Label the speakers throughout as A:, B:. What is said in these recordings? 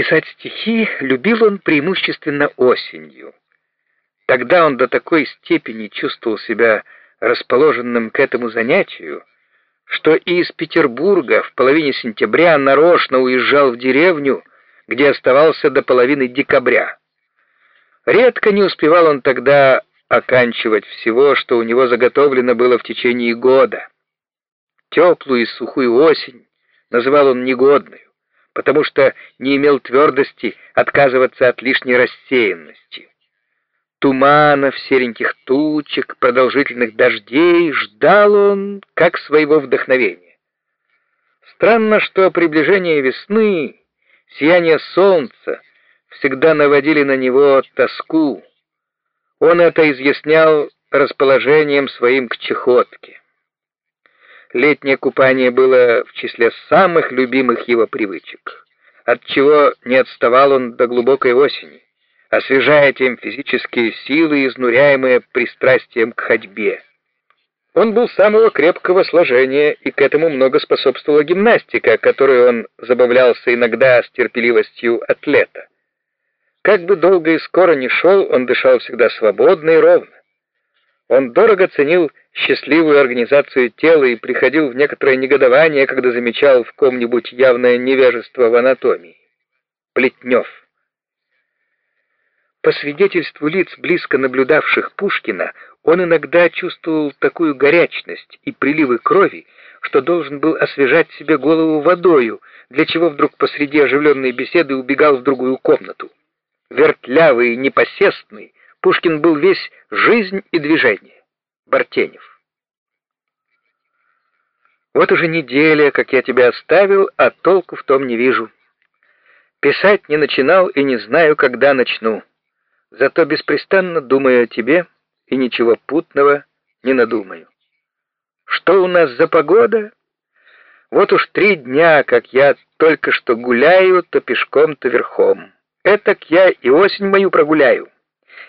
A: Писать стихи любил он преимущественно осенью. Тогда он до такой степени чувствовал себя расположенным к этому занятию, что из Петербурга в половине сентября нарочно уезжал в деревню, где оставался до половины декабря. Редко не успевал он тогда оканчивать всего, что у него заготовлено было в течение года. Теплую и сухую осень называл он негодную, потому что не имел твердости отказываться от лишней рассеянности. Туманов, сереньких тучек, продолжительных дождей ждал он как своего вдохновения. Странно, что приближение весны, сияние солнца всегда наводили на него тоску. Он это изъяснял расположением своим к чехотке. Летнее купание было в числе самых любимых его привычек, от чего не отставал он до глубокой осени, освежая тем физические силы, изнуряемые пристрастием к ходьбе. Он был самого крепкого сложения, и к этому много способствовала гимнастика, которой он забавлялся иногда с терпеливостью атлета. Как бы долго и скоро ни шел, он дышал всегда свободно и ровно. Он дорого ценил счастливую организацию тела и приходил в некоторое негодование, когда замечал в ком-нибудь явное невежество в анатомии. Плетнев. По свидетельству лиц, близко наблюдавших Пушкина, он иногда чувствовал такую горячность и приливы крови, что должен был освежать себе голову водою, для чего вдруг посреди оживленной беседы убегал в другую комнату. Вертлявый и непосестный, Пушкин был весь жизнь и движение. Бартенев. Вот уже неделя, как я тебя оставил, а толку в том не вижу. Писать не начинал и не знаю, когда начну. Зато беспрестанно думаю о тебе и ничего путного не надумаю. Что у нас за погода? Вот уж три дня, как я только что гуляю, то пешком, то верхом. Этак я и осень мою прогуляю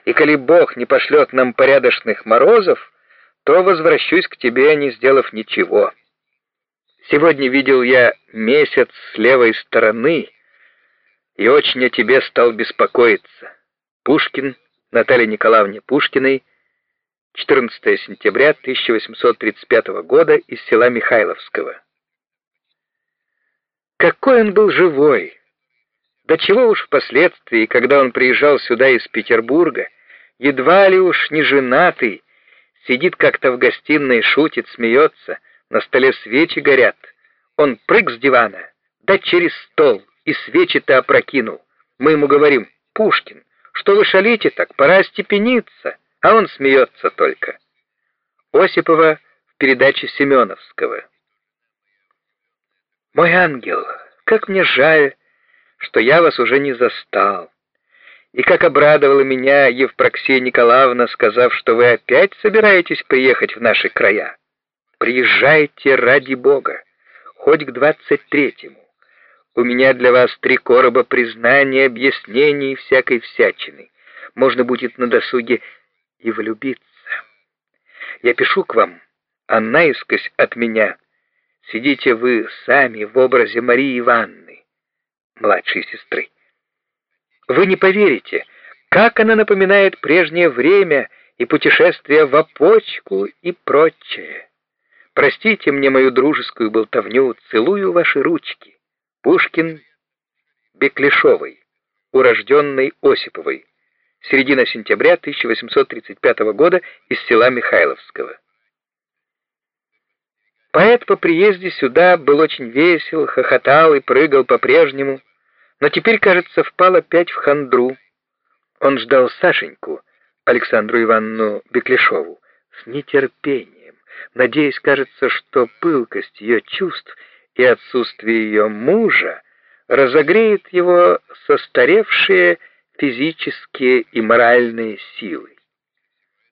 A: и коли Бог не пошлет нам порядочных морозов, то возвращусь к тебе, не сделав ничего. Сегодня видел я месяц с левой стороны, и очень о тебе стал беспокоиться. Пушкин, Наталья Николаевна Пушкиной, 14 сентября 1835 года из села Михайловского. Какой он был живой! Да чего уж впоследствии, когда он приезжал сюда из Петербурга, едва ли уж не женатый, сидит как-то в гостиной, шутит, смеется, на столе свечи горят. Он прыг с дивана, да через стол, и свечи-то опрокинул. Мы ему говорим, Пушкин, что вы шалите так, пора степениться, а он смеется только. Осипова в передаче Семеновского. Мой ангел, как мне жаль, что я вас уже не застал. И как обрадовала меня Евпроксия Николаевна, сказав, что вы опять собираетесь приехать в наши края. Приезжайте ради Бога, хоть к двадцать третьему. У меня для вас три короба признаний, объяснений и всякой всячины. Можно будет на досуге и влюбиться. Я пишу к вам, а наискось от меня сидите вы сами в образе Марии Ивановны младшей сестры. Вы не поверите, как она напоминает прежнее время и путешествия в опочку и прочее. Простите мне мою дружескую болтовню, целую ваши ручки. Пушкин Беклешовой, урожденной Осиповой. Середина сентября 1835 года из села Михайловского. Поэт по приезде сюда был очень весел, хохотал и прыгал по-прежнему, но теперь, кажется, впал опять в хандру. Он ждал Сашеньку, Александру Ивановну Беклешову, с нетерпением, надеясь, кажется, что пылкость ее чувств и отсутствие ее мужа разогреет его состаревшие физические и моральные силы.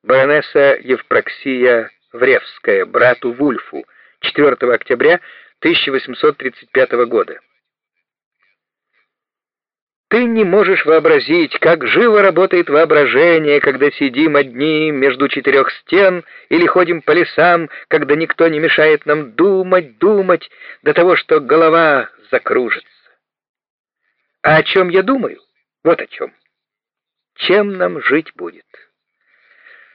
A: Баронесса Евпроксия Вревская, брату Вульфу, 4 октября 1835 года. Ты не можешь вообразить, как живо работает воображение, когда сидим одни между четырех стен или ходим по лесам, когда никто не мешает нам думать, думать, до того, что голова закружится. А о чем я думаю? Вот о чем. Чем нам жить будет?